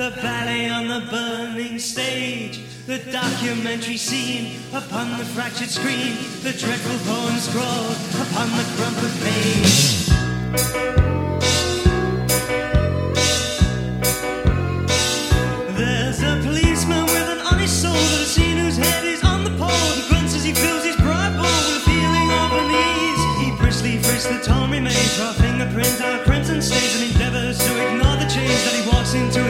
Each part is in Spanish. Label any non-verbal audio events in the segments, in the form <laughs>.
the ballet on the burning stage, the documentary scene upon the fractured screen, the dreadful poem scrawled upon the crumpled page. There's a policeman with an honest soul that has seen whose head is on the pole. He grunts as he fills his pride bowl with a feeling of unease. He briskly frisks the torn remains, raw fingerprints a crimson stains, and endeavors to ignore the change that he walks into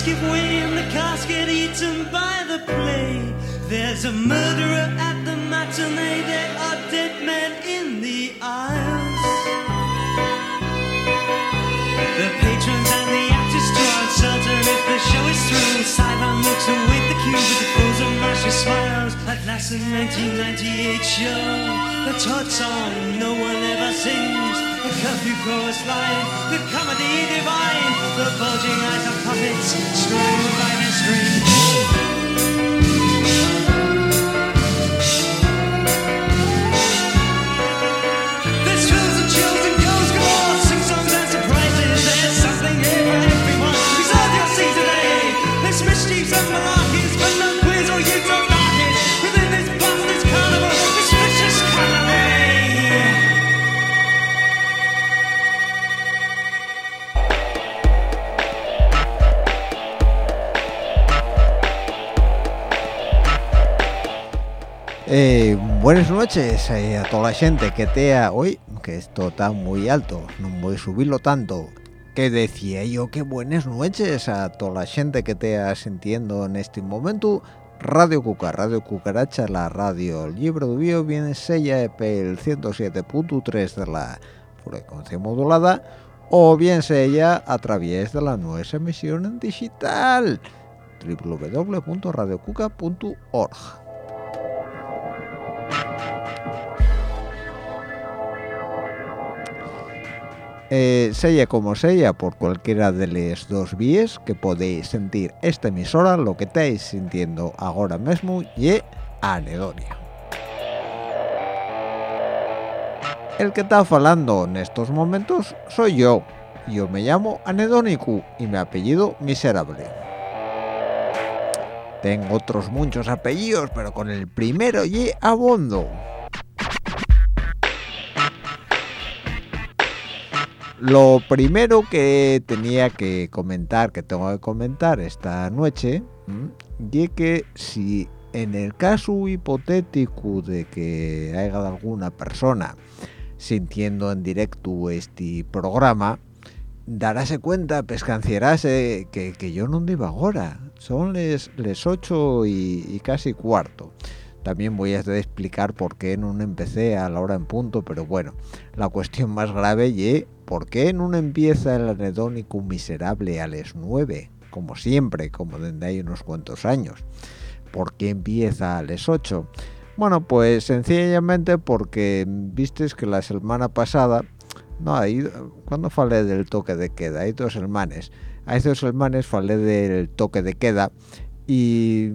And give way and the cast get eaten by the play. There's a murderer at the matinee. There are dead men in the aisles. The patrons and the actors are uncertain if the show is through. Sideline looks await the cue with the frozen mashy smiles. At last, the 1998 show, the Todd song no one ever sings. The curfew chorus line, the comedy divine, the bulging eyes of puppets strung by their strings. There's thrills and buenas noches eh, a toda la gente que tea hoy, que esto está muy alto, no voy a subirlo tanto. Que decía yo que buenas noches a toda la gente que tea sintiendo en este momento Radio Cuca, Radio Cucaracha, la radio Libre de Bio, viene sella EP el 107.3 de la frecuencia modulada, o bien sella a través de la nueva emisión en digital www.radiocuca.org. Eh, sella como sella por cualquiera de las dos vías que podéis sentir esta emisora, lo que estáis sintiendo ahora mismo y anedonia. El que está hablando en estos momentos soy yo. Yo me llamo Anedónico y mi apellido Miserable. Tengo otros muchos apellidos, pero con el primero y abondo. Lo primero que tenía que comentar, que tengo que comentar esta noche, y que si en el caso hipotético de que haya alguna persona sintiendo en directo este programa, daráse cuenta, pescancierase que, que yo no digo ahora, son les, les 8 y, casi cuarto. también voy a explicar por qué no empecé a la hora en punto pero bueno la cuestión <laughs> más grave y por qué no empieza el anedónico miserable a las 9 como siempre como desde hay unos cuantos años ¿por qué empieza a las 8? Bueno, pues sencillamente porque vistes que la semana pasada, no, ahí, cuando falé del toque de queda, hay dos hermanes, hay dos hermanes falé del toque de queda y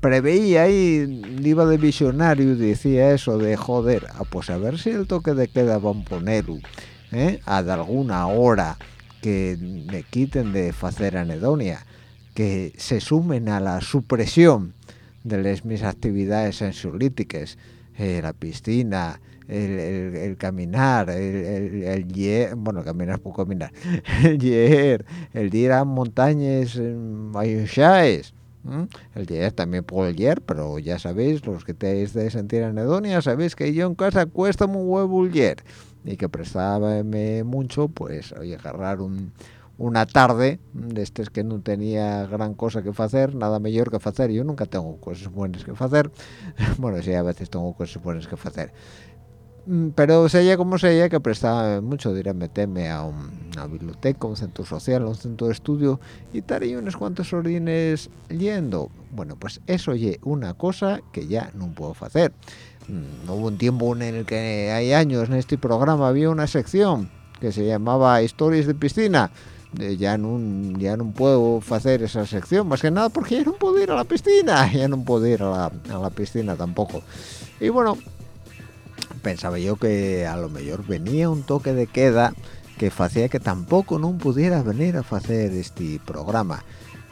preveía ahí, iba de visionario y decía eso de joder, ah, pues a ver si el toque de queda van a poner ¿eh? a de alguna hora que me quiten de hacer anedonia, que se sumen a la supresión de las mis actividades sensualíticas, eh, la piscina, el, caminar, el, el, bueno, caminar por caminar, <laughs> el yer, el ir a montañas mayoshaes, el yer también por el pero ya sabéis, los que tenéis de sentir anedonia, sabéis que yo en casa cuesta un huevo el yer, y que prestaba mucho, pues, oye, agarrar un una tarde de estos que no tenía gran cosa que hacer, nada mejor que hacer. Yo nunca tengo cosas buenas que hacer. <laughs> bueno, sí, a veces tengo cosas buenas que hacer. Mm, pero sea como sea, que prestaba mucho de ir a meterme a una biblioteca, un centro social, un centro de estudio y estar ahí unos cuantos orines yendo. Bueno, pues eso es una cosa que ya no puedo hacer. Mm, hubo un tiempo en el que hay años en este programa había una sección que se llamaba Historias de Piscina ya no ya no puedo hacer esa sección más que nada porque ya no puedo ir a la piscina <laughs> ya no puedo ir a la, piscina tampoco y bueno pensaba yo que a lo mejor venía un toque de queda que hacía que tampoco no pudiera venir a hacer este programa.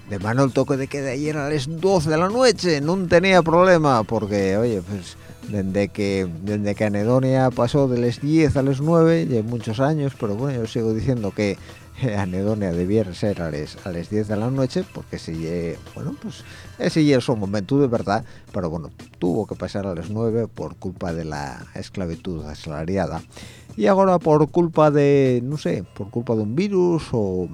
De mano el toque de queda ayer a las 12 de la noche no tenía problema porque oye pues desde que desde que Anedonia pasó de las 10 a las 9 ya muchos años pero bueno yo sigo diciendo que <laughs> anedonia debiera ser a las, a 10 de la noche porque si bueno pues ese es un momento de verdad pero bueno tuvo que pasar a las 9 por culpa de la esclavitud asalariada. Y ahora por culpa de no sé por culpa de un virus o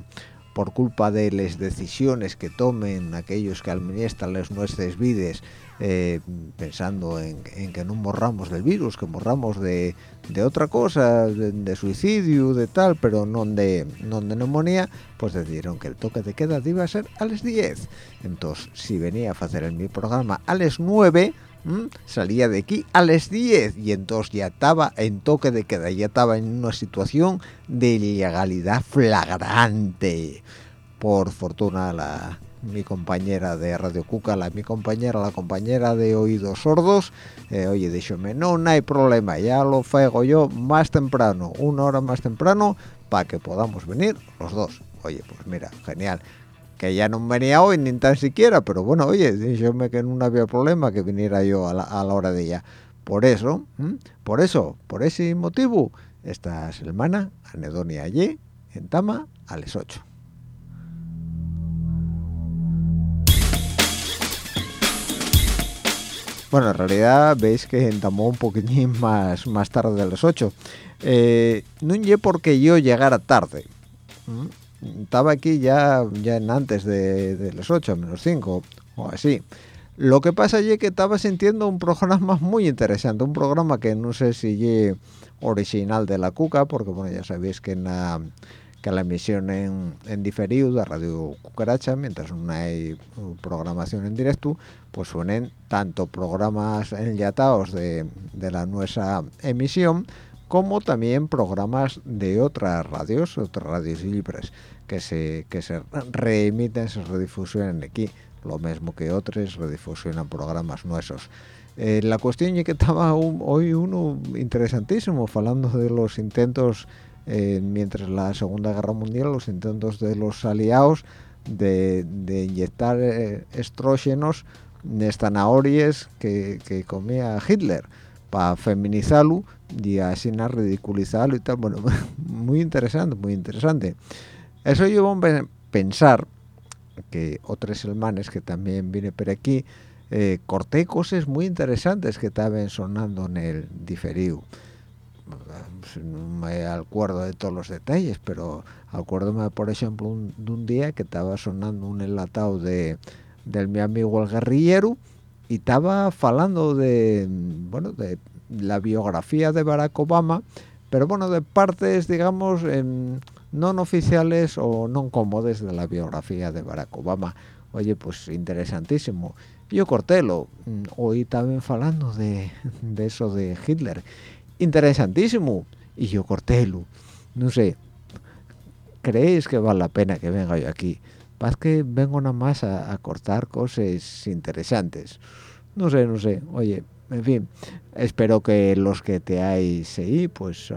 por culpa de las decisiones que tomen aquellos que administran las nuestras vidas eh, pensando en, que no morramos del virus, que morramos de, otra cosa, de, suicidio, de tal, pero no de, no de neumonía, pues decidieron que el toque de queda iba a ser a las 10. Entonces, si venía a hacer el mi programa a las 9, salía de aquí a las 10 y entonces ya estaba en toque de queda, ya estaba en una situación de ilegalidad flagrante. Por fortuna la, mi compañera de Radio Cuca, la mi compañera, la compañera de Oídos Sordos, eh, oye, díxome, no, no hay problema, ya lo fego yo más temprano, una hora más temprano, para que podamos venir los dos. Oye, pues mira, genial. Que ya no venía hoy ni tan siquiera, pero bueno, oye, díxome que no había problema que viniera yo a la, hora de ella. Por eso, por eso, por ese motivo, esta semana, anedonia allí, en Tama, a las 8. Bueno, en realidad veis que entamó un poquitín <laughs> más, más tarde de las 8. Eh, no llegué porque yo llegara tarde. Estaba aquí ya, ya en antes de, las 8, menos 5 o así. Lo que pasa es que estaba sintiendo un programa <laughs> muy interesante, un programa que no sé si es original de la Cuca, porque bueno, ya sabéis que en la que la emisión en, en diferido de Radio Cucaracha, mientras no hay programación en directo, pues suenen tanto programas enlatados de, de la nuestra emisión, como también programas de otras radios, otras radios libres, que se, que se reemiten, se redifusionan aquí, lo mismo que otros redifusionan programas nuestros. Eh, la cuestión es que estaba hoy uno interesantísimo, hablando de los intentos eh, mientras la Segunda Guerra Mundial, los intentos de los aliados de, inyectar eh, estrógenos en zanahorias que, comía Hitler para feminizarlo y así ridiculizarlo y tal. Bueno, <laughs> muy interesante, muy interesante. Eso llevó a pensar que otros hermanos que también vine por aquí eh, corté cosas muy interesantes que estaban sonando en el diferido no me acuerdo de todos los detalles, pero acuérdome, por ejemplo, de un día que estaba sonando un enlatado de, del mi amigo el guerrillero, y estaba falando de, bueno, de la biografía de Barack Obama, pero bueno, de partes, digamos, no oficiales o no cómodas de la biografía de Barack Obama. Oye, pues interesantísimo. Yo cortélo, mm, hoy también hablando de, de eso de Hitler. Interesantísimo. Y yo cortélo. No sé, ¿creéis que vale la pena que venga yo aquí? Paz que vengo nada más a, cortar cosas interesantes. No sé, no sé. Oye, en fin, espero que los que te hayáis ahí, pues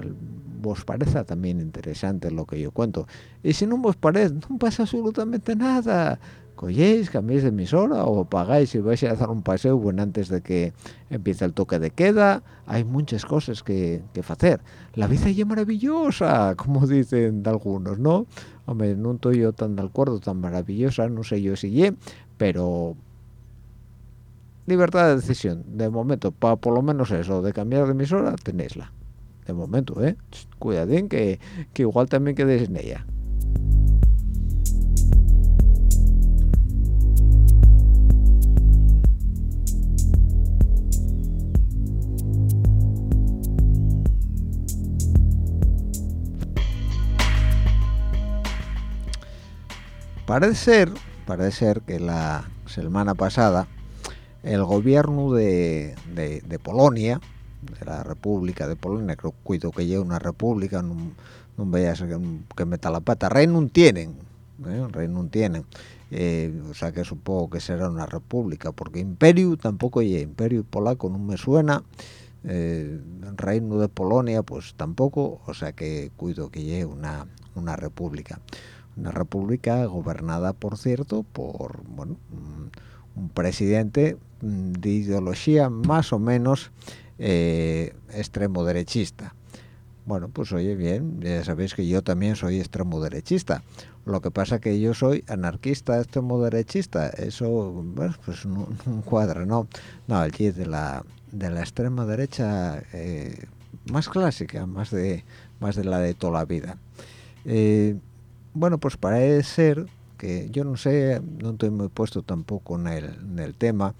vos parezca también interesante lo que yo cuento. Y si no vos parece, no pasa absolutamente nada cogéis, cambiéis de emisora o pagáis y vais a hacer un paseo bueno antes de que empiece el toque de queda. Hay muchas cosas que, hacer. La vida es maravillosa, como dicen algunos, ¿no? Hombre, no estoy yo tan de acuerdo, tan maravillosa, no sé yo si ye, pero libertad de decisión. De momento, para por lo menos eso, de cambiar de emisora, tenéisla. De momento, ¿eh? Cuidadín que, que igual también quedéis en ella. Parece ser, parece ser que la semana pasada el gobierno de, Polonia, de la República de Polonia, creo cuido que lleve una república, no, veas que, meta la pata, rey no tienen, ¿eh? rey no tienen, eh, o sea que supongo que será una república, porque imperio tampoco lleve, imperio polaco no me suena, eh, reino de Polonia pues tampoco, o sea que cuido que lleve una, una república una república gobernada, por cierto, por bueno, un presidente mm, de ideología más o menos eh, extremo derechista. Bueno, pues oye bien, ya sabéis que yo también soy extremo derechista. Lo que pasa que yo soy anarquista extremo derechista. Eso, bueno, pues no, <laughs> cuadra, ¿no? No, el de la de la extrema derecha eh, más clásica, más de más de la de toda la vida. Eh, bueno, pues parece ser que yo no sé, no estoy muy puesto tampoco en el, tema.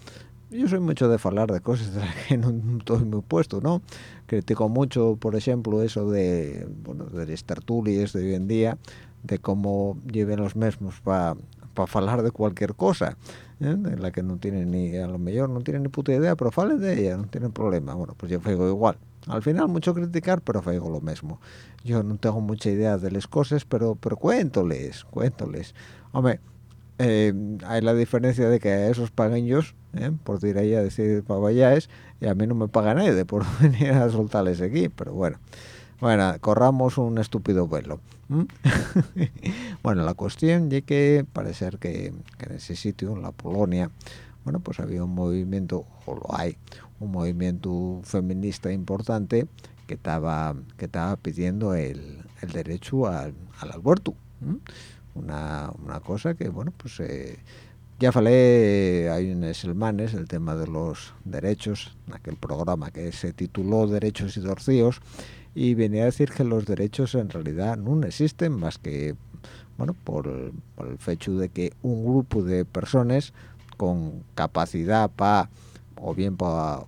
Yo soy mucho de hablar de cosas de las que no, estoy muy puesto, ¿no? Critico mucho, por ejemplo, eso de, bueno, de las tertulias de hoy en día, de cómo lleven los mismos para para hablar de cualquier cosa, ¿eh? la que no tienen ni, a lo mejor no tienen ni puta idea, pero falen de ella, no tienen problema. Bueno, pues yo fego igual. Al final mucho criticar, pero fego lo mismo yo no tengo mucha idea de las cosas, pero pero cuéntoles, cuéntoles. Hombre, eh, hay la diferencia de que a esos paguen ellos, eh, por ir ahí a decir pavalláes, y a mí no me paga nadie por <laughs> venir a soltarles aquí, pero bueno. Bueno, corramos un estúpido vuelo. <laughs> bueno, la cuestión es que parece ser que, que en ese sitio, en la Polonia, bueno, pues había un movimiento, o lo hay, un movimiento feminista importante que estaba que estaba pidiendo el, el derecho al, al aborto una, una, cosa que bueno pues eh, ya falé hay unos selmanes el tema de los derechos aquel programa que se tituló derechos y torcíos y venía a decir que los derechos en realidad no existen más que bueno por, por el hecho de que un grupo de personas con capacidad para o bien para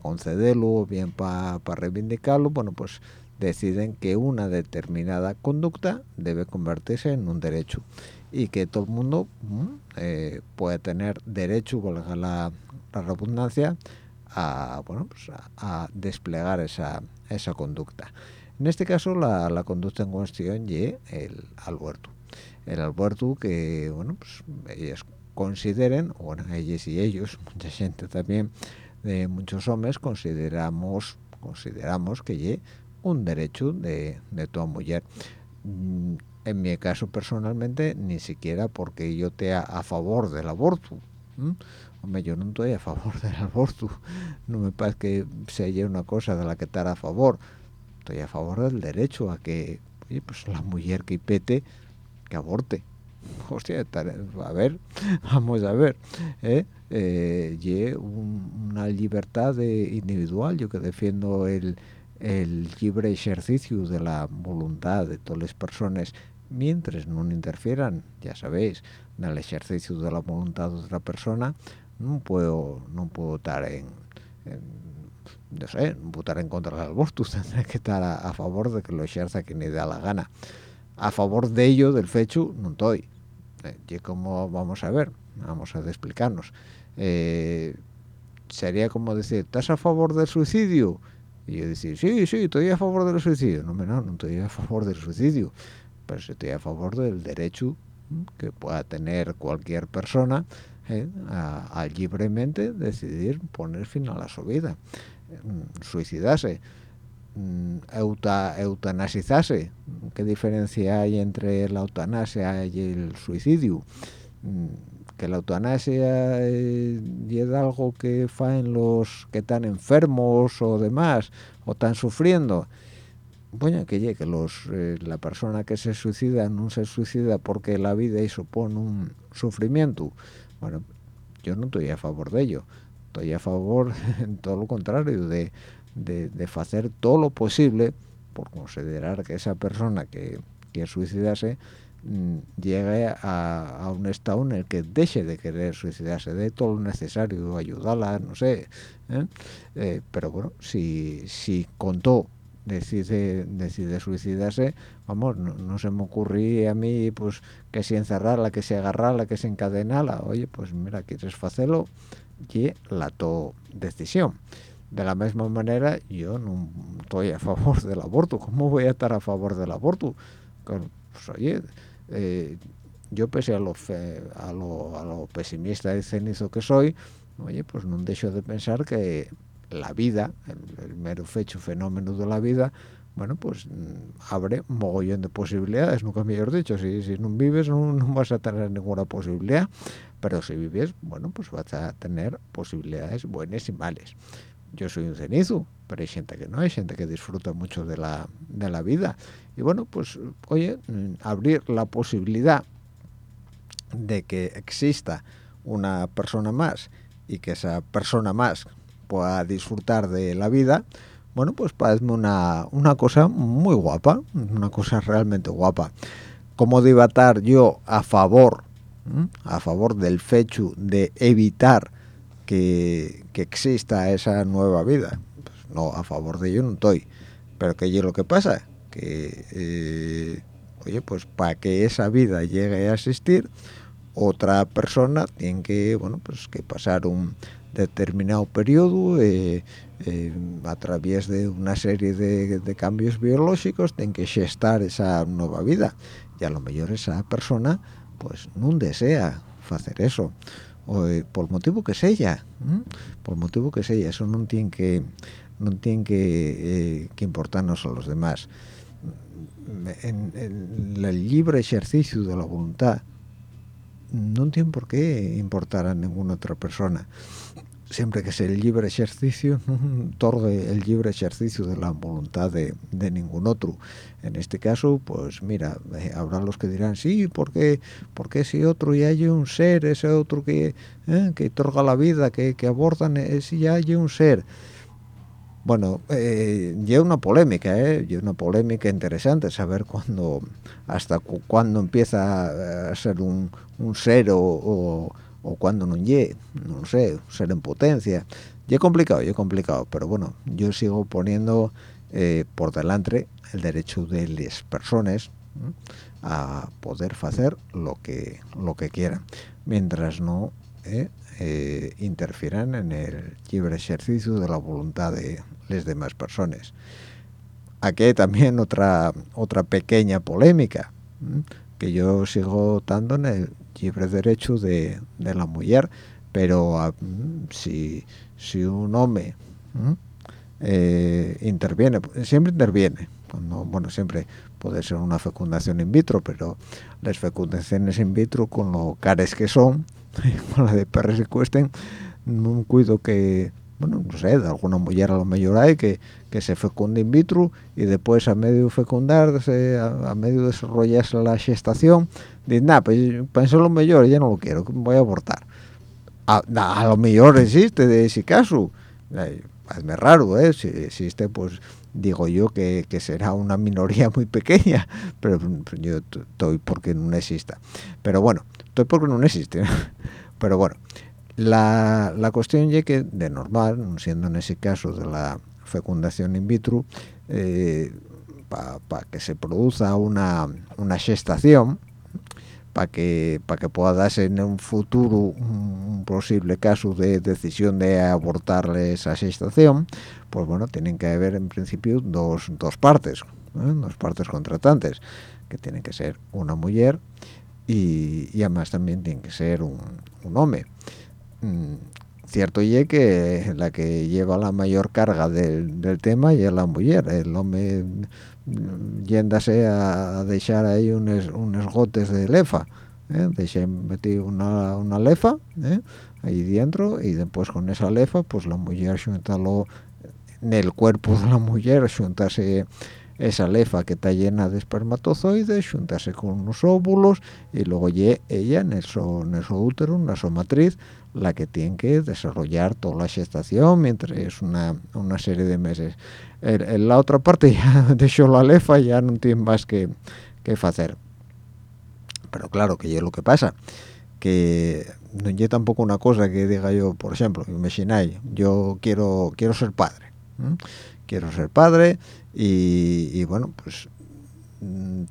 concederlo o bien para reivindicarlo, bueno, pues deciden que una determinada conducta debe convertirse en un derecho y que todo el mundo eh, puede tener derecho, valga la, la redundancia, a, bueno, pues a, desplegar esa, esa conducta. En este caso, la, la conducta en cuestión y el alberto. El alberto que, bueno, pues es consideren, bueno, ellos y ellos, mucha gente también, de muchos hombres, consideramos consideramos que es un derecho de, de toda mujer. Mm, en mi caso personalmente, ni siquiera porque yo esté a, favor del aborto. Hombre, yo no estoy a favor <laughs> del aborto. No me parece que sea una cosa de la que estar a favor. Estoy a favor del derecho a que pues la mujer que pete, que aborte hostia, a ver, <laughs> vamos a ver, ¿eh? eh una libertad individual, yo que defiendo el, el libre ejercicio de la voluntad de todas las personas mientras no interfieran, ya sabéis, en el ejercicio de la voluntad de otra persona, no puedo no puedo estar en, no sé no puedo estar en contra del aborto. <laughs> Tendré que estar a, favor de que lo ejerza quien le da la gana. A favor de ello del fecho no estoy y como vamos a ver vamos a explicarnos. Eh, sería como decir estás a favor del suicidio y yo decir sí sí estoy a favor del suicidio. No no no estoy a favor del suicidio pero estoy a favor del derecho que pueda tener cualquier persona ¿eh? a, libremente decidir poner fin a su vida suicidarse mm, eutanasizarse qué diferencia hay entre la eutanasia y el suicidio mm, que la eutanasia eh, es algo que en los que están enfermos o demás o están sufriendo. Bueno, que que los eh, la persona que se suicida no se suicida porque la vida y supone un sufrimiento. Bueno yo no estoy a favor de ello. Estoy a favor <laughs> en todo lo contrario de, de, hacer todo lo posible por considerar que esa persona que quiere suicidarse mm, llegue a, un estado en el que deje de querer suicidarse de todo lo necesario ayudarla no sé ¿eh? Eh, pero bueno si si contó decide decide suicidarse vamos no, se me ocurría a mí pues que se encerrarla que se agarrarla que se encadenala oye pues mira quieres hacerlo y la to decisión de la misma manera yo no estoy a favor del aborto. Cómo voy a estar a favor del aborto pues oye eh, yo pese a lo, lo, a lo pesimista y cenizo que soy oye pues no dejo de pensar que la vida, el, mero fecho fenómeno de la vida, bueno, pues mm, abre un mogollón de posibilidades, nunca mejor dicho, si, si no vives no, vas a tener ninguna posibilidad, pero si vives, bueno, pues vas a tener posibilidades buenas y malas. Yo soy un cenizo, pero hay gente que no, hay gente que disfruta mucho de la, de la vida. Y bueno, pues, oye, mm, abrir la posibilidad de que exista una persona más y que esa persona más pueda disfrutar de la vida, bueno, pues parece una, una cosa muy guapa, una cosa realmente guapa. Como debatar yo a favor, a favor del fecho de evitar que, exista esa nueva vida? Pues no, a favor de ello no estoy. Pero que es lo que pasa, que, eh, oye, pues para que esa vida llegue a existir, otra persona tiene que, bueno, pues que pasar un determinado periodo eh, eh, a través de una serie de, cambios biológicos tiene que gestar esa nueva vida y a lo mejor esa persona pues no desea hacer eso o, eh, por motivo que sea por motivo que sea eso no tiene que no tiene que, que importarnos a los demás. En, en el libre ejercicio de la voluntad no tiene por qué importar a ninguna otra persona siempre que sea el libre ejercicio <laughs> otorgue el libre ejercicio de la voluntad de, ningún otro en este caso pues mira eh, habrá los que dirán sí porque porque ese otro ya hay un ser ese otro que eh, que otorga la vida que, que abordan ese ya hay un ser bueno, eh, lleva una polémica, ¿eh? una polémica interesante, saber cuándo, hasta cuándo empieza a ser un, un ser o o cuando no llegue, no sé, ser en potencia. Y complicado, y es complicado, pero bueno, yo sigo poniendo eh, por delante el derecho de las personas a poder hacer lo que lo que quieran, mientras no eh, eh, interfieran en el libre ejercicio de la voluntad de las demás personas. Aquí hay también otra otra pequeña polémica que yo sigo dando en el libre derecho de, la mujer pero ah, si, si un hombre eh, interviene siempre interviene cuando, bueno siempre puede ser una fecundación in vitro pero las fecundaciones in vitro con lo cares que son <laughs> con la de perros que cuesten un cuido que bueno, no sé, de alguna mujer a lo mejor hay que, que se fecunde in vitro y después a medio fecundarse, a, a medio desarrollarse la gestación, dice, nada, pues pensé lo mejor, ya no lo quiero, voy a abortar. A, lo mejor existe de ese caso, es raro, ¿eh? Si existe, pues digo yo que, que, será una minoría muy pequeña, <laughs> pero yo estoy porque no exista. Pero bueno, estoy porque no existe. <laughs> Pero bueno, La, la cuestión es que, de normal, siendo en ese caso de la fecundación in vitro, eh, para que se produzca una, una gestación, para que para que pueda darse en un futuro un posible caso de decisión de abortar esa gestación, pues bueno, tienen que haber en principio dos, dos partes, ¿eh? dos partes contratantes, que tienen que ser una mujer y, y además también tiene que ser un, un hombre. Mm, cierto y que la que lleva la mayor carga del, tema y es la mujer el hombre mm, yéndase a dejar ahí unos, unos gotes de lefa ¿eh? meter una, una lefa ¿eh? ahí dentro y después con esa lefa pues la mujer juntalo en el cuerpo de la mujer juntarse esa lefa que está llena de espermatozoides, juntarse con unos óvulos y luego ella en eso, en eso útero, en su matriz, la que tiene que desarrollar toda la gestación mientras es una, una serie de meses. En, la otra parte <laughs> ya dejó la lefa, ya no tiene más que, que hacer. Pero claro, que es lo que pasa, que no es tampoco una cosa que diga yo, por ejemplo, imagináis, yo quiero quiero ser padre, quiero ser padre y, bueno, pues mm,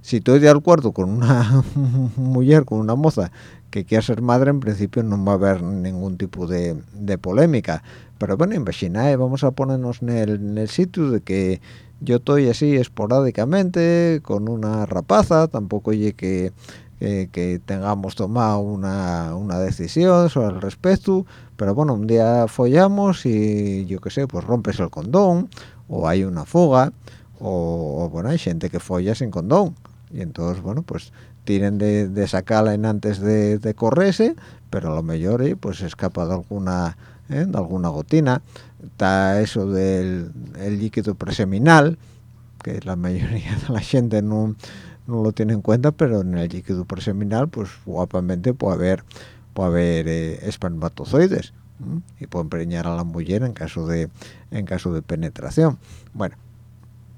si estoy de acuerdo con una <laughs> mujer, con una moza que quiere ser madre, en principio no va a haber ningún tipo de, polémica. Pero bueno, imagináis, vamos a ponernos en el, sitio de que yo estoy así esporádicamente con una rapaza, tampoco oye que, que, tengamos tomado una, una, decisión sobre el respecto, pero bueno, un día follamos y yo qué sé, pues rompes el condón o hay una fuga o, bueno hay gente que folla sin condón. Y entonces bueno pues tienen de, sacarla en antes de, correrse pero a lo mejor eh, pues escapa de alguna eh, de alguna gotina. Está eso del líquido preseminal que la mayoría de la gente no, no lo tiene en cuenta pero en el líquido preseminal pues guapamente puede haber puede haber eh, espermatozoides y pueden preñar a la mujer en caso de en caso de penetración. Bueno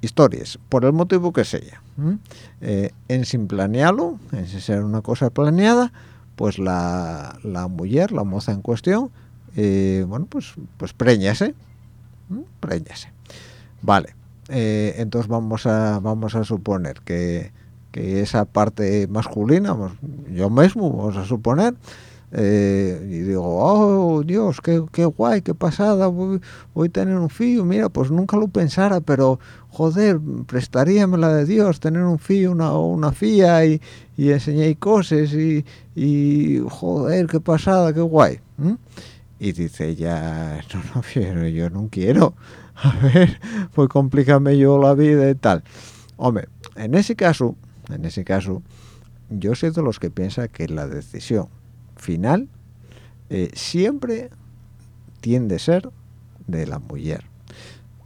historias por el motivo que sea eh, en sin planearlo en sin ser una cosa planeada pues la, la mujer la moza en cuestión eh, bueno pues pues preñase preñase. Vale eh, entonces vamos a vamos a suponer que, que esa parte masculina yo mismo vamos a suponer eh, y digo, oh Dios, qué, qué guay, qué pasada, voy, a tener un fillo, mira, pues nunca lo pensara, pero joder, prestaríame la de Dios tener un fillo, una, una fía y, y enseñé cosas y, y, joder, qué pasada, qué guay. Y dice ella, <laughs> no, no quiero, yo no quiero, <laughs> a ver, pues complícame yo la vida y tal. Hombre, en ese caso, en ese caso, yo soy de los que piensa que la decisión final eh, siempre tiende a ser de la mujer.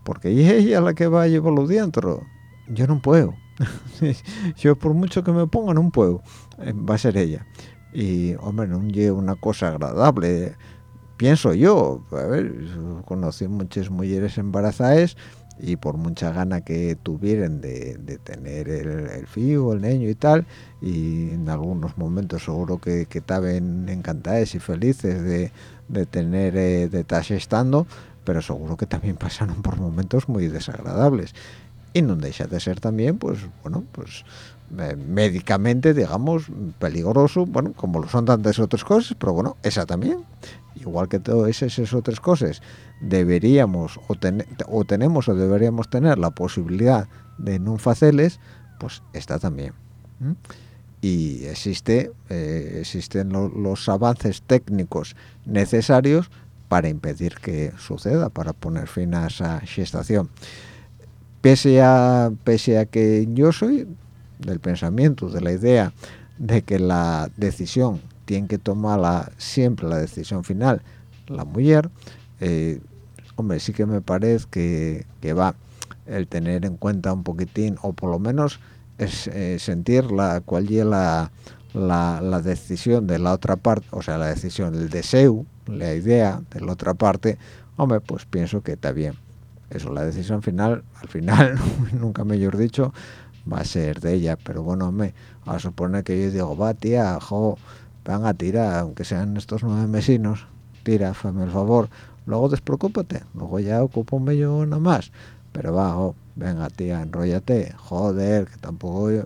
Porque es ella la que va a llevarlo dentro yo no puedo. <laughs> Yo por mucho que me ponga no puedo. Eh, va a ser ella. Y hombre no es una cosa agradable pienso yo. A ver conocí muchas mujeres embarazadas y por mucha gana que tuvieran de, tener el, el fío, el niño y tal, y en algunos momentos seguro que, estaban encantadas y felices de, de tener, eh, de estar estando, pero seguro que también <laughs> pasaron por momentos muy desagradables. Y no deja de ser también, pues, bueno, pues eh, médicamente, digamos, peligroso, bueno, como lo son tantas otras cosas, pero bueno, esa también igual que todas esas otras cosas, deberíamos o, tenemos o deberíamos tener la posibilidad de no hacerles, pues está también. Y existe, eh, existen los avances técnicos necesarios para impedir que suceda, para poner fin a esa gestación. Pese a, pese a que yo soy del pensamiento, de la idea de que la decisión tiene que tomar siempre la decisión final la mujer, eh, hombre, sí que me parece que, va el tener en cuenta un poquitín, o por lo menos es, eh, sentir la, cuál es la, la, decisión de la otra parte, o sea, la decisión, el deseo, la idea de la otra parte, hombre, pues pienso que está bien. Eso, la decisión final, al final, <laughs> nunca mejor dicho, va a ser de ella, pero bueno, me a suponer que yo digo, va tía, jo, van a tirar aunque sean estos nueve mesinos tira fame el favor luego despreocúpate luego ya ocupo un medio nada más. Pero va oh, venga tía enrollate joder que tampoco yo.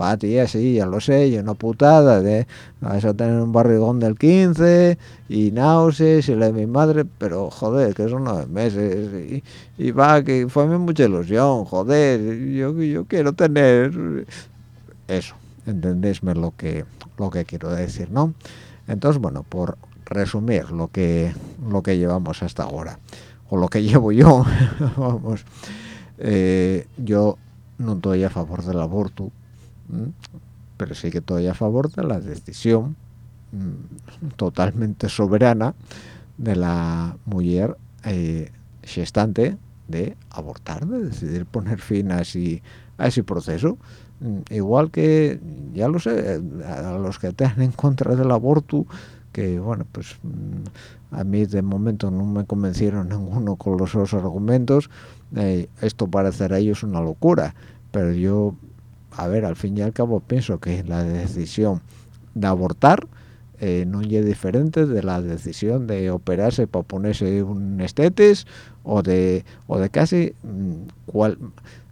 Va tía sí ya lo sé y una putada de vas a tener un barrigón del 15 y náuseas y la de mi madre pero joder que son nueve meses y, va que fue mucha ilusión joder yo yo quiero tener eso entendésme lo que lo que quiero decir no entonces bueno por resumir lo que lo que llevamos hasta ahora o lo que llevo yo <laughs> vamos eh, yo no estoy a favor del aborto pero sí que estoy a favor de la decisión totalmente soberana de la mujer eh, gestante de abortar, de decidir poner fin a ese, a ese proceso. Igual que, ya lo sé, a los que están en contra del aborto, que bueno, pues a mí de momento no me convencieron <laughs> ninguno con los otros argumentos, eh, esto parecerá a ellos una locura, pero yo a ver, al fin y al cabo pienso que la decisión de abortar eh, no es diferente de la decisión de operarse para ponerse un estetes o de o de casi mm, cual,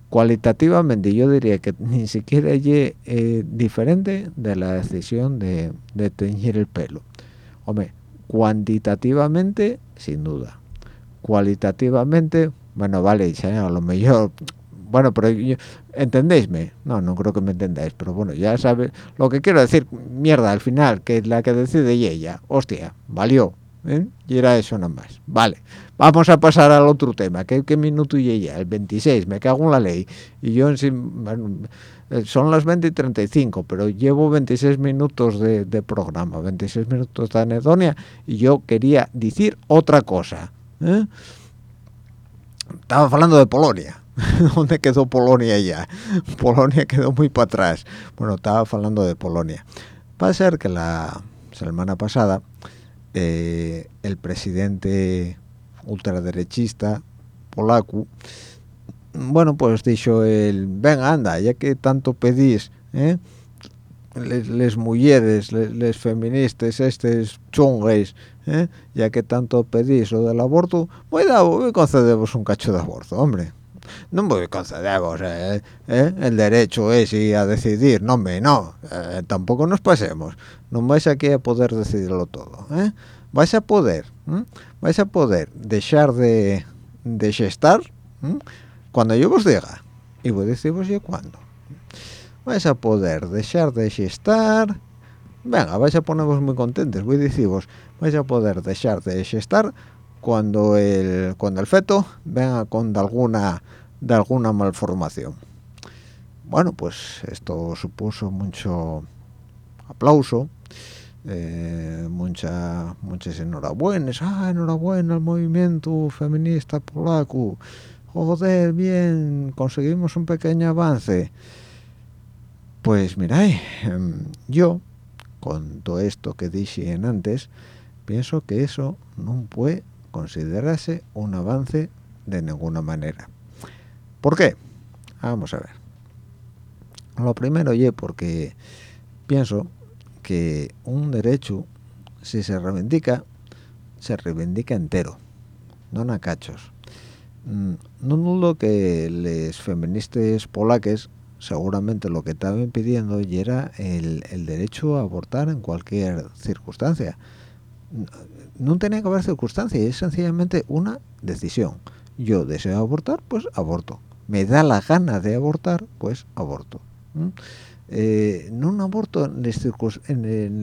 cualitativamente yo diría que ni siquiera es eh, diferente de la decisión de, de teñir el pelo. Hombre, cuantitativamente sin duda. Cualitativamente, bueno, vale, a lo mejor bueno, pero entendéisme, no, no creo que me entendáis, pero bueno, ya sabes lo que quiero decir, mierda, al final, que la que decide y ella, hostia, valió, ¿eh? y era eso nada más, vale, vamos a pasar al otro tema, ¿qué, qué minuto y ella? El 26, me cago en la ley, y yo en sí, eh, son las 20 y 35, pero llevo 26 minutos de, programa, 26 minutos de anedonia, y yo quería decir otra cosa, ¿eh? estaba hablando de Polonia <laughs> ¿Dónde quedó Polonia ya? Polonia quedó muy para atrás. Bueno, estaba hablando de Polonia. Va a ser que la semana pasada eh, el presidente ultraderechista polaco, bueno, pues dijo el, venga, anda, ya que tanto pedís, ¿eh? les, mujeres, les, feministas, estos chungres, ¿eh? ya que tanto pedís lo del aborto, voy a, voy a concederos un cacho de aborto, hombre no me concedemos eh, eh, el derecho ese a decidir, no me, no, eh, tampoco nos pasemos, no vais aquí a poder decidirlo todo, ¿eh? vais a poder, vais a poder dejar de, de gestar cuando yo os diga, y voy a deciros yo cuándo, vais a poder dejar de gestar, venga, vais a poneros muy contentos, voy a deciros, vais a poder dejar de gestar cuando el cuando el feto venga con alguna de alguna malformación. Bueno, pues esto supuso mucho aplauso, eh, mucha, muchas enhorabuenas, ah, enhorabuena al movimiento feminista polaco, joder, bien, conseguimos un pequeño avance. Pues miráis, em, yo, con todo esto que dije antes, pienso que eso no puede considerarse un avance de ninguna manera. ¿Por qué? Vamos a ver. Lo primero, oye, porque pienso que un derecho, si se reivindica, se reivindica entero, no a cachos. Mm, no dudo que los feministas polaques seguramente lo que estaban pidiendo y era el, el, derecho a abortar en cualquier circunstancia. No tenía que haber circunstancia, es sencillamente una decisión. Yo deseo abortar, pues aborto me da la gana de abortar, pues aborto. Eh, no un aborto en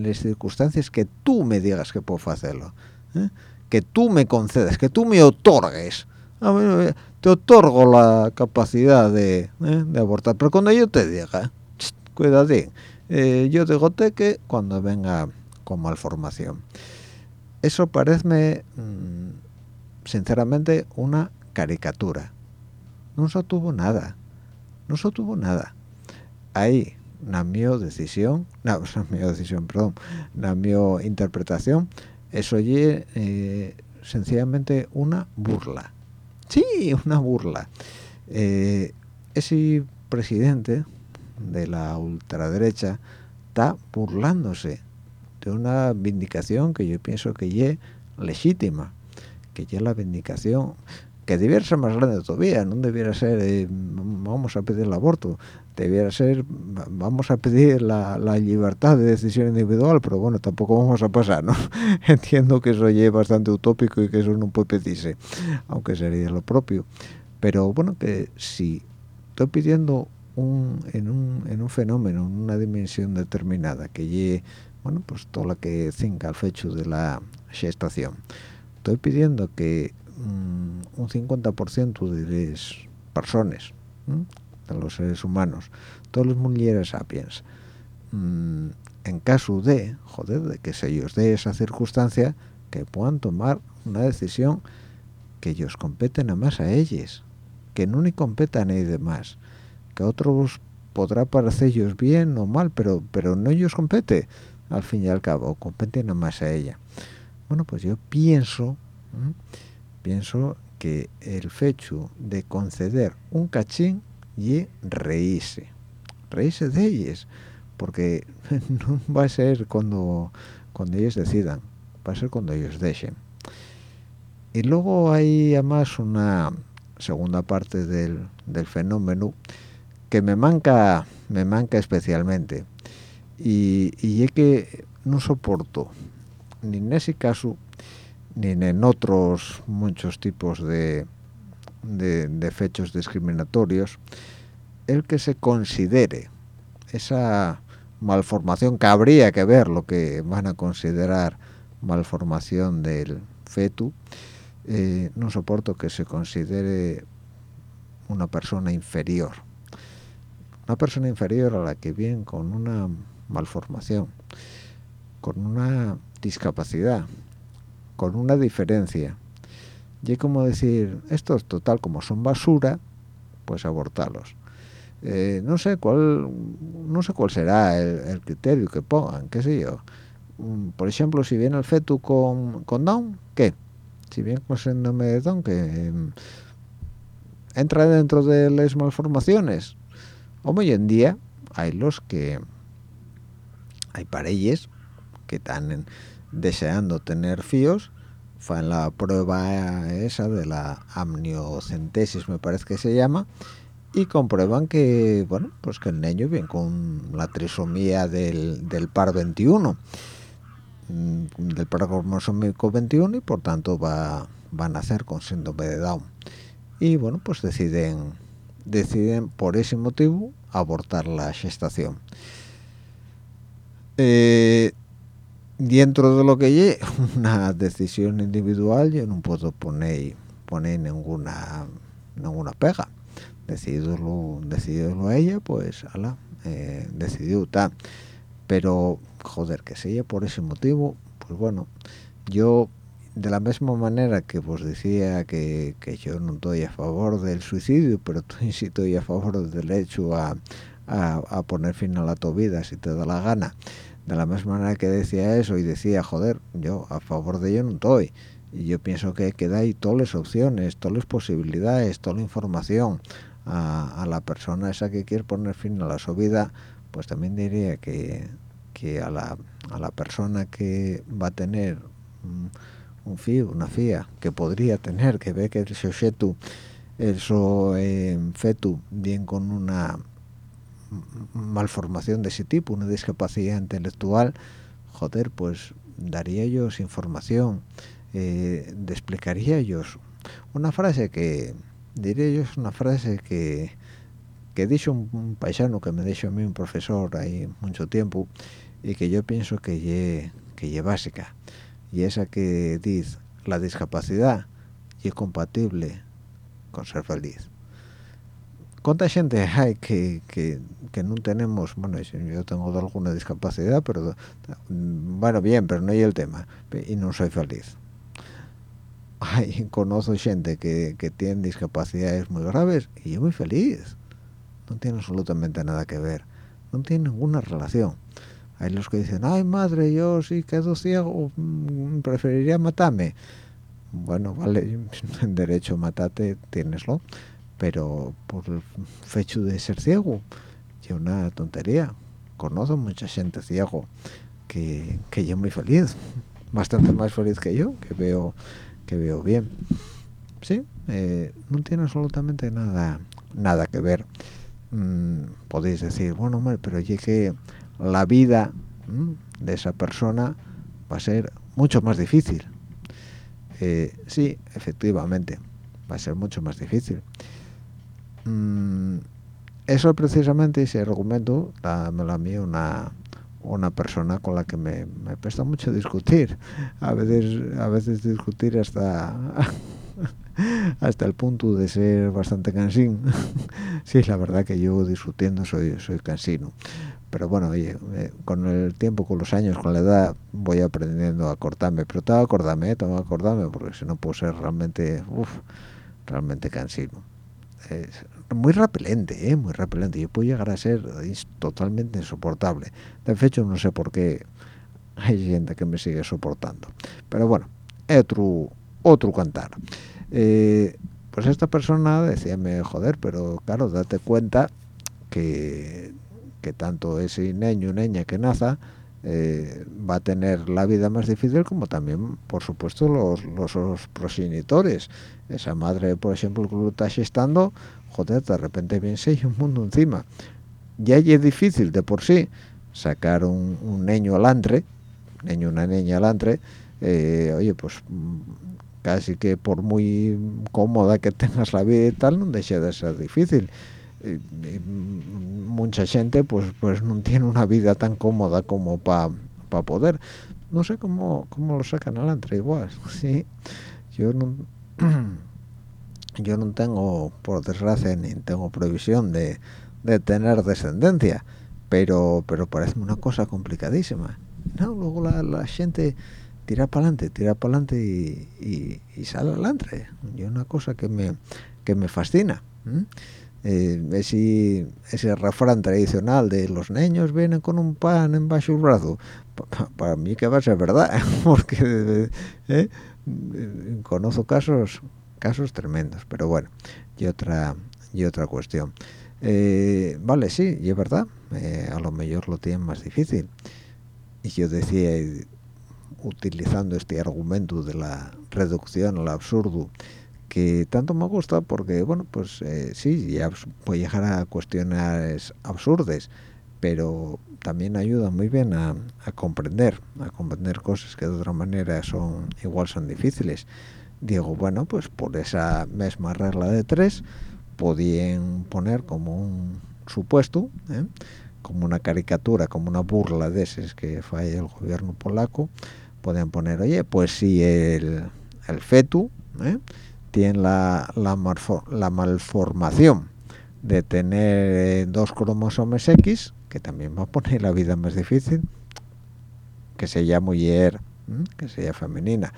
las, circunstancias que tú me digas que puedo hacerlo, ¿eh? que tú me concedas, que tú me otorgues. Te otorgo la capacidad de, ¿eh? de abortar, pero cuando yo te diga, cuídate, yo digo que cuando venga con malformación. Eso parece, mm, sinceramente, una caricatura no se tuvo nada no se tuvo nada ahí una mi decisión <laughs> no, mi decisión perdón una mi interpretación eso es eh, sencillamente una burla sí una burla. Eh, ese presidente de la ultraderecha está burlándose de una vindicación que yo pienso que es legítima, que es la vindicación que debiera ser más grande todavía, no debiera ser eh, vamos a pedir el aborto, debiera ser vamos a pedir la, libertad de decisión individual, pero bueno, tampoco vamos a pasar, ¿no? <laughs> Entiendo que eso es bastante utópico y que eso no puede pedirse, aunque sería lo propio. Pero bueno, que si estoy pidiendo un, en, un, en un fenómeno, en una dimensión determinada, que lleve, bueno, pues todo lo que cinca al fecho de la gestación, estoy pidiendo que Mm, un 50% de las personas, de los seres humanos, todas las mujeres sapiens, mm, en caso de, joder, de que se ellos dé esa circunstancia, que puedan tomar una decisión que ellos competen a más a ellos, que no ni competan a demás, que a otros podrá parecer ellos bien o mal, pero pero no ellos compete, al fin y al cabo, competen a más a ella. Bueno, pues yo pienso pienso que el fecho de conceder un cachín y reírse. Reírse de ellos porque <laughs> no va a ser cuando cuando ellos decidan va a ser cuando ellos dejen. Y luego hay además una segunda parte del, fenómeno que me manca me manca especialmente. Y, y es que no soporto ni en ese caso ni en otros muchos tipos de, de, fechos discriminatorios, el que se considere esa malformación, que habría que ver lo que van a considerar malformación del feto, eh, no soporto que se considere una persona inferior. Una persona inferior a la que viene con una malformación, con una discapacidad, con una diferencia. Y como decir, estos total como son basura, pues abortarlos. Eh, no sé cuál no sé cuál será el, criterio que pongan, qué sé yo. Mm, por ejemplo, si viene el feto con, con Down, ¿qué? Si viene con síndrome de Down, que em, entra dentro de las malformaciones. Hoy en día hay los que hay parejas que están deseando tener fíos fue en la prueba esa de la amniocentesis me parece que se llama y comprueban que bueno pues que el niño viene con la trisomía del, del par 21 mm, del par cromosómico 21 y por tanto va, a nacer con síndrome de Down. Y bueno pues deciden deciden por ese motivo abortar la gestación. Eh, dentro de lo que es <laughs> una decisión individual yo no puedo poner poner ninguna ninguna pega. Decidirlo decidirlo a ella pues ala eh, decidió tal. Pero joder que sea por ese motivo pues bueno yo de la misma manera que vos decía que, que yo no estoy a favor del suicidio pero <laughs> sí estoy a favor del derecho a, a, a poner fin a la tu vida si te da la gana de la misma manera que decía eso y decía, joder, yo a favor de ello no estoy. Y yo pienso que, queda ahí todas las opciones, todas las posibilidades, toda la información a, la persona esa que quiere poner fin a la su vida, pues también diría que, que a, la, a la persona que va a tener un, un fío, una fía, que podría tener, que ve que el sujeto, el eh, feto, bien con una malformación de ese tipo, una discapacidad intelectual, joder, pues daría ellos información, eh, explicaría ellos una frase que, diría ellos una frase que, que dicho un, paisano que me dicho a mí un profesor ahí mucho tiempo y que yo pienso que ye, que básica, y esa que dice, la discapacidad es compatible con ser feliz cuánta gente hay que, que, que, no tenemos bueno yo tengo alguna discapacidad pero bueno bien pero no hay el tema y no soy feliz. Hay <laughs> conozco gente que, que tiene discapacidades muy graves y yo muy feliz. No tiene absolutamente nada que ver no tiene ninguna relación. Hay los que dicen ay madre yo si quedo ciego mm, preferiría matarme bueno vale <laughs> derecho a matarte tieneslo pero por el hecho de ser ciego es una tontería. Conozco mucha gente ciego que, que yo muy feliz <laughs> bastante más feliz que yo que veo que veo bien. Sí eh, no tiene absolutamente nada nada que ver. Mm, podéis decir bueno hombre, pero oye que la vida de esa persona va a ser mucho más difícil eh, sí efectivamente va a ser mucho más difícil mm, eso precisamente ese argumento me lo a mí una una persona con la que me, me presta mucho discutir. A veces a veces discutir hasta <laughs> hasta el punto de ser bastante cansín. <laughs> Sí la verdad que yo discutiendo soy soy cansino. Pero bueno oye eh, con el tiempo con los años con la edad voy aprendiendo a cortarme pero tengo que acordarme tengo que acordarme porque si no puedo ser realmente uf, realmente cansino muy repelente, ¿eh? muy repelente. Yo puedo llegar a ser totalmente insoportable. De hecho, no sé por qué hay gente que me sigue soportando. Pero bueno, otro, otro cantar. Eh, pues esta persona decíame, joder, pero claro, date cuenta que, que tanto ese niño niña que naza eh, va a tener la vida más difícil como también, por supuesto, los, los, progenitores. Esa madre, por ejemplo, que lo está gestando, joder, de repente piense un mundo encima. Ya es difícil de por sí sacar un, un niño alantre, niño una niña alantre, eh, oye, pues mm, casi que por muy cómoda que tengas la vida y tal, no deja de ser difícil. mucha gente pues pues no tiene una vida tan cómoda como para poder no sé cómo, cómo lo sacan adelante igual <laughs> sí yo no <clears throat> yo no tengo, por desgracia, ni tengo previsión de, tener descendencia, pero pero parece una cosa complicadísima. No, luego la, gente tira para adelante, tira para adelante y, sale adelante. Y una cosa que me, que me fascina. Eh, ese, refrán tradicional de los niños vienen con un pan en bajo el brazo, para mí que va a ser verdad, <laughs> porque eh, conozco casos casos tremendos pero bueno y otra y otra cuestión. Eh, vale sí y es verdad eh, a lo mejor lo tienen más difícil. Y yo decía utilizando este argumento de la reducción al absurdo que tanto me gusta porque bueno pues eh, sí ya puede llegar a cuestiones absurdas pero también ayuda muy bien a, a, comprender a comprender cosas que de otra manera son igual son difíciles digo bueno pues por esa misma regla de tres podían poner como un supuesto ¿eh? como una caricatura como una burla de ese que falla el gobierno polaco podían poner oye pues si el, el feto ¿eh? tiene la, la, la, malformación de tener dos cromosomes X que también va a poner la vida más difícil que sea mujer ¿eh? que sea femenina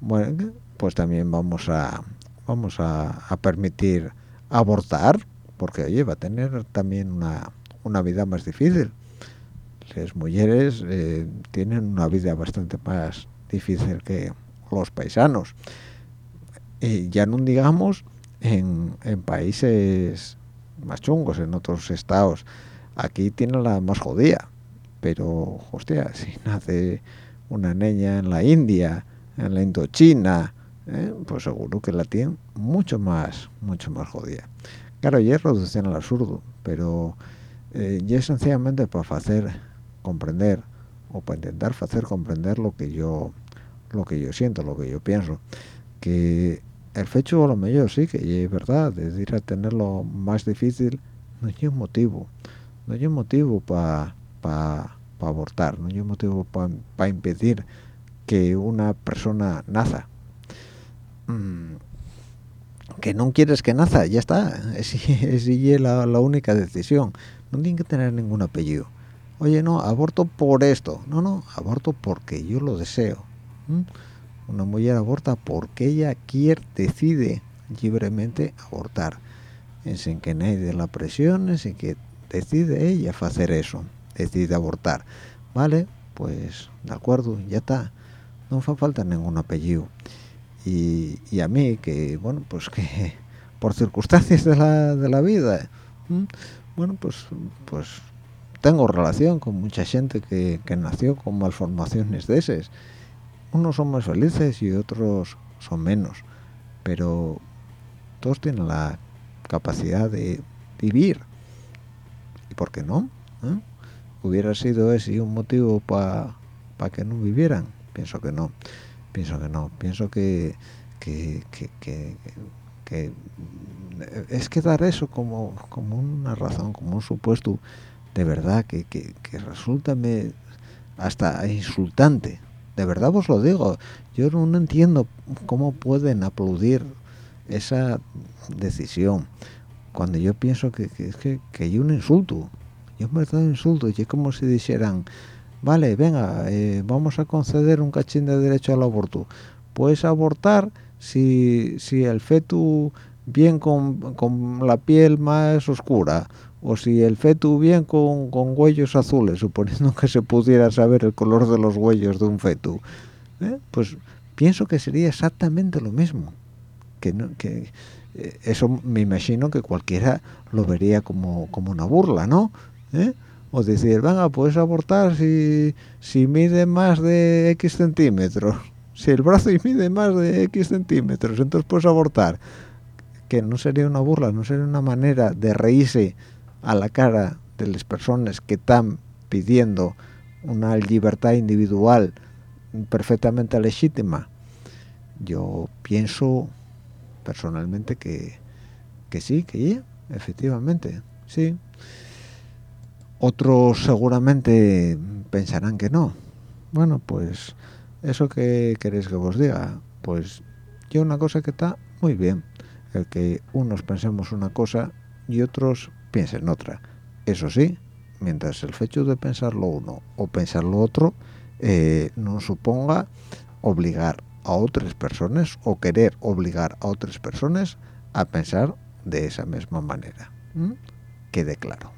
bueno pues también vamos a vamos a, permitir abortar porque oye va a tener también una, una vida más difícil. Las mujeres eh, tienen una vida bastante más difícil que los paisanos. Y ya no digamos en, en países más chungos en otros estados. Aquí tiene la más jodida pero hostia si nace una niña en la India en la Indochina ¿eh? pues seguro que la tienen mucho más, mucho más jodida. Claro, ya es reducción al absurdo, pero eh, ya sencillamente para hacer comprender o para intentar hacer comprender lo que yo lo que yo siento, lo que yo pienso, que el fecho a lo mejor sí que es verdad, es decir, a tenerlo más difícil, no hay un motivo, no hay un motivo para pa, abortar, no hay un motivo para impedir que una persona naza, Mm, que no quieres que naza, ya está, <laughs> es, es, la, la, única decisión, no tiene que tener ningún apellido. Oye, no, aborto por esto, no, no, aborto porque yo lo deseo. Una mujer aborta porque ella quiere, decide libremente abortar, sin que nadie la presión, sin que decide ella hacer eso, decide abortar. Vale, pues de acuerdo, ya está, no hace falta ningún apellido y, a mí que bueno pues que <laughs> por circunstancias de la, de la vida bueno pues pues tengo relación con mucha gente que, que nació con malformaciones de esas. Unos son más felices y otros son menos pero todos tienen la capacidad de vivir. Y por qué no ¿Eh? hubiera sido ese un motivo para que no vivieran pienso que no pienso que no. Pienso que que, que, que, es que dar eso como, como una razón como un supuesto de verdad que, que, resulta me hasta insultante. De verdad os lo digo. Yo no entiendo cómo pueden aplaudir esa decisión. Cuando yo pienso que, es que, que hay un insulto. Yo me un insulto y es como si dijeran vale venga eh, vamos a conceder un cachín de derecho al aborto puedes abortar si, si el feto bien con, con, la piel más oscura o si el feto bien con, con huellos azules suponiendo que se pudiera saber el color de los huellos de un feto ¿eh? pues pienso que sería exactamente lo mismo que, que eh, eso me imagino que cualquiera lo vería como, como una burla no ¿Eh? O decir venga puedes abortar si si mide más de x centímetros <laughs> si el brazo mide más de x centímetros entonces puedes abortar que no sería una burla no sería una manera de reírse a la cara de las personas que están pidiendo una libertad individual perfectamente legítima. Yo pienso personalmente que que sí que efectivamente sí otros seguramente pensarán que no. Bueno, pues eso que queréis que os diga, pues yo una cosa que está muy bien, el que unos pensemos una cosa y otros piensen otra. Eso sí, mientras el hecho de pensarlo uno o pensarlo otro eh, no suponga obligar a otras personas o querer obligar a otras personas a pensar de esa misma manera. Quede claro.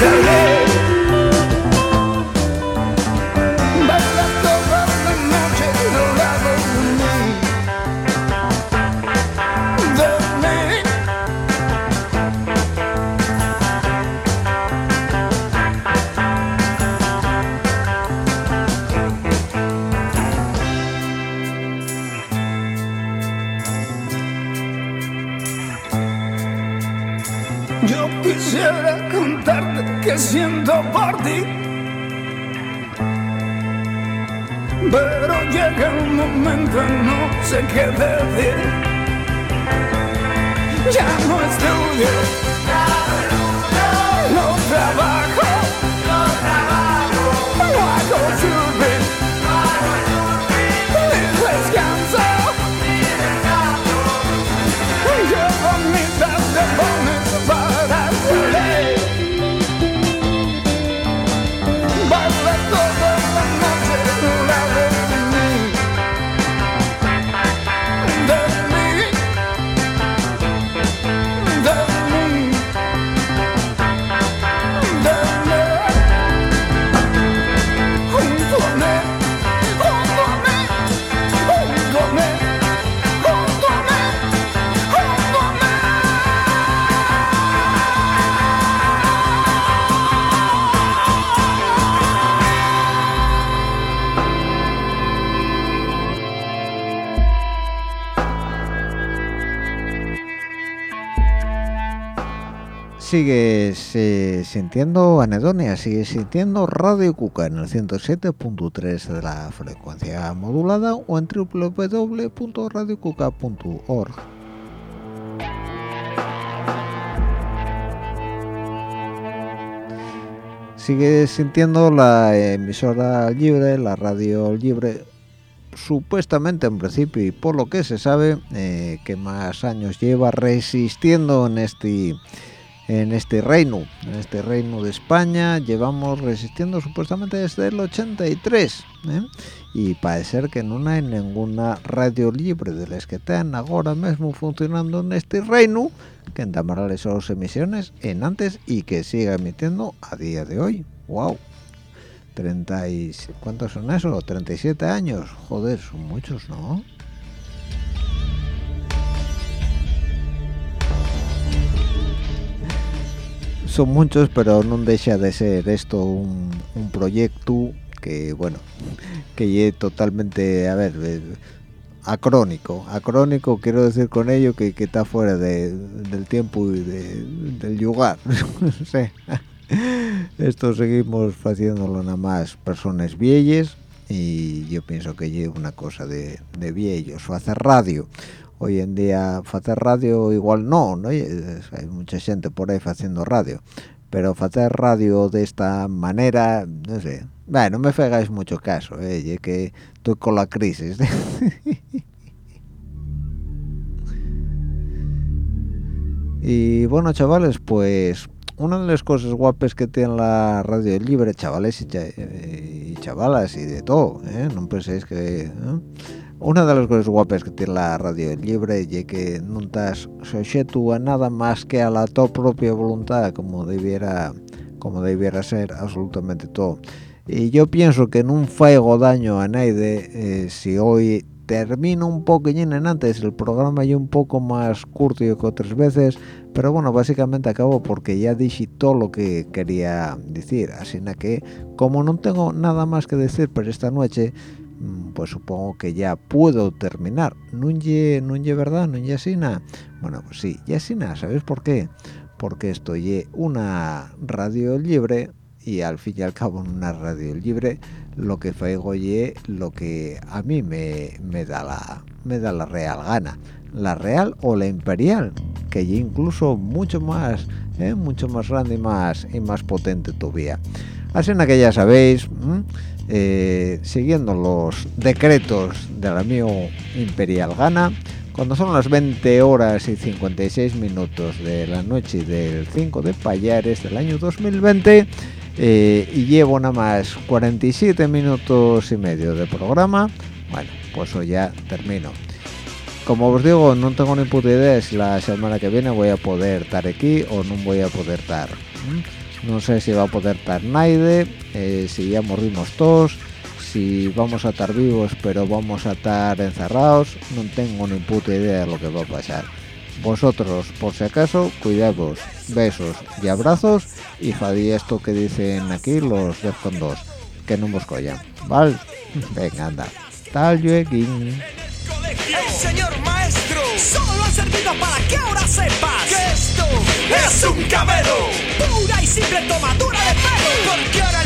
para Pero llega un momento y no sé qué decir. Ya no estudio. No trabajo Sigues eh, sintiendo anedonia, sigues sintiendo Radio Cuca en el 107.3 de la frecuencia modulada o en www.radiocuca.org. sigue sintiendo la emisora libre, la radio libre, supuestamente en principio y por lo que se sabe, eh, que más años lleva resistiendo en este en este reino, en este reino de España, llevamos resistiendo supuestamente desde el 83, ¿eh? y parece que no hay ninguna radio libre de las que están ahora mismo funcionando en este reino que entamará esas emisiones en antes y que siga emitiendo a día de hoy. ¡Wow! 30 y, ¿Cuántos son esos? 37 años. Joder, son muchos, ¿no? Son muchos, pero no deja de ser esto un, un proyecto que, bueno, que es totalmente, a ver, acrónico. Acrónico quiero decir con ello que, que está fuera de, del tiempo y de, del lugar. <laughs> Esto seguimos haciéndolo nada más personas viejas y yo pienso que es una cosa de, de viejos o hacer radio hoy en día hacer radio igual no, ¿no? hay mucha gente por ahí haciendo radio pero hacer radio de esta manera no sé bueno, no me hagáis mucho caso ¿eh? que estoy con la crisis <laughs> y bueno chavales pues una de las cosas guapas que tiene la radio libre chavales y, y chavalas y de todo ¿eh? no penséis que ¿eh? Una de las cosas guapas que tiene la radio libre es que no estás sujeto a nada más que a la tu propia voluntad como debiera como debiera ser absolutamente todo. Y yo pienso que no faigo daño a nadie eh, si hoy termino un poquillín en antes el programa y un poco más curto que otras veces pero bueno básicamente acabo porque ya dije todo lo que quería decir. Así que como no tengo nada más que decir por esta noche pues supongo que ya puedo terminar. Es no verdad así nada bueno pues sí ya así nada ¿sabes por qué? porque estoy una radio libre y al fin y al cabo en una radio libre lo que faigo es lo que a mí me, da la me da la real gana. La real o la imperial que ya incluso mucho más ¿eh? mucho más grande y más y más potente todavía. Así en que ya sabéis siguiendo los decretos de la mío imperial gana cuando son las 20 horas y 56 minutos de la noche del 5 de Payares del año 2020 eh, y llevo nada más 47 minutos y medio de programa bueno pues hoy ya termino. Como os digo no tengo ni puta idea si la semana que viene voy a poder estar aquí o no voy a poder estar no sé si va a poder estar nadie eh, si ya morimos todos si vamos a estar vivos pero vamos a estar encerrados no tengo ni puta idea de lo que va a pasar. Vosotros por si acaso cuidados besos y abrazos y fadí esto que dicen aquí los Defcon 2 que no nos collan ¿vale? venga anda. Tal yueguín. El señor maestro. Solo ha servido para que ahora sepas que esto es un cabelo. Pura y simple tomadura de pelo. Porque ahora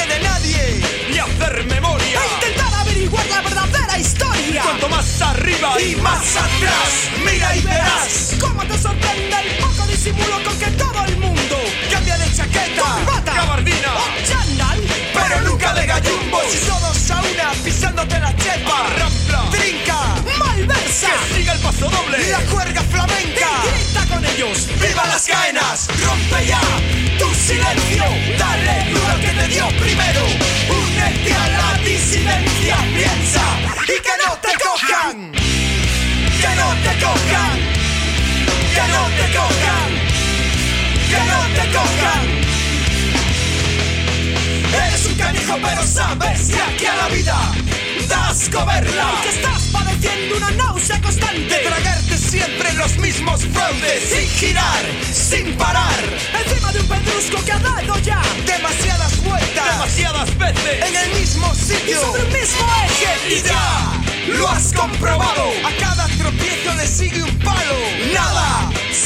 de nadie y hacer memoria. E intentar averiguar la verdadera historia. Cuanto más arriba y más atrás, mira y verás cómo te sorprende el poco disimulo con que todo el mundo cambia de chaqueta, corbata, gabardina o chándal, pero nunca de gallumbos y todos a una pisándote la chepa, rampla, trinca, malversa, que siga el paso doble, la juerga flamenca, y grita con ellos, viva las caenas, rompe ya silencio, dale duro que te dio primero, únete a la disidencia, piensa y que no te cojan, que no te cojan, que no te cojan, que no te cojan. Eres un canijo pero sabes que aquí a la vida realidad comerla. Y que estás padeciendo una náusea constante. De tragarte siempre los mismos fraudes. Sin girar, sin parar. Encima de un pedrusco que ha dado ya demasiadas vueltas. Demasiadas veces. En el mismo sitio. Y sobre el mismo eje. Y ya lo has comprobado. A cada tropiezo le sigue un palo. Nada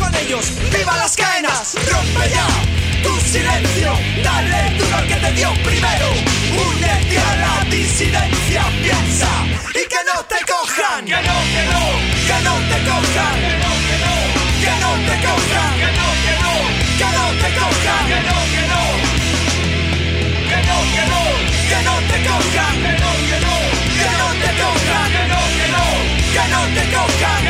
con ellos, ¡viva las cadenas! ¡Rompe ya tu silencio! ¡Dale duro al que te dio primero! ¡Únete a la disidencia! ¡Piensa! ¡Y que no te cojan! ¡Que no, que no! ¡Que no te cojan! ¡Que no, que no! ¡Que no te cojan! ¡Que no, que no! ¡Que no te cojan! ¡Que no, que no! ¡Que no, que no! ¡Que no te cojan! ¡Que no, que no! ¡Que no te cojan! ¡Que no, que no! ¡Que no te cojan!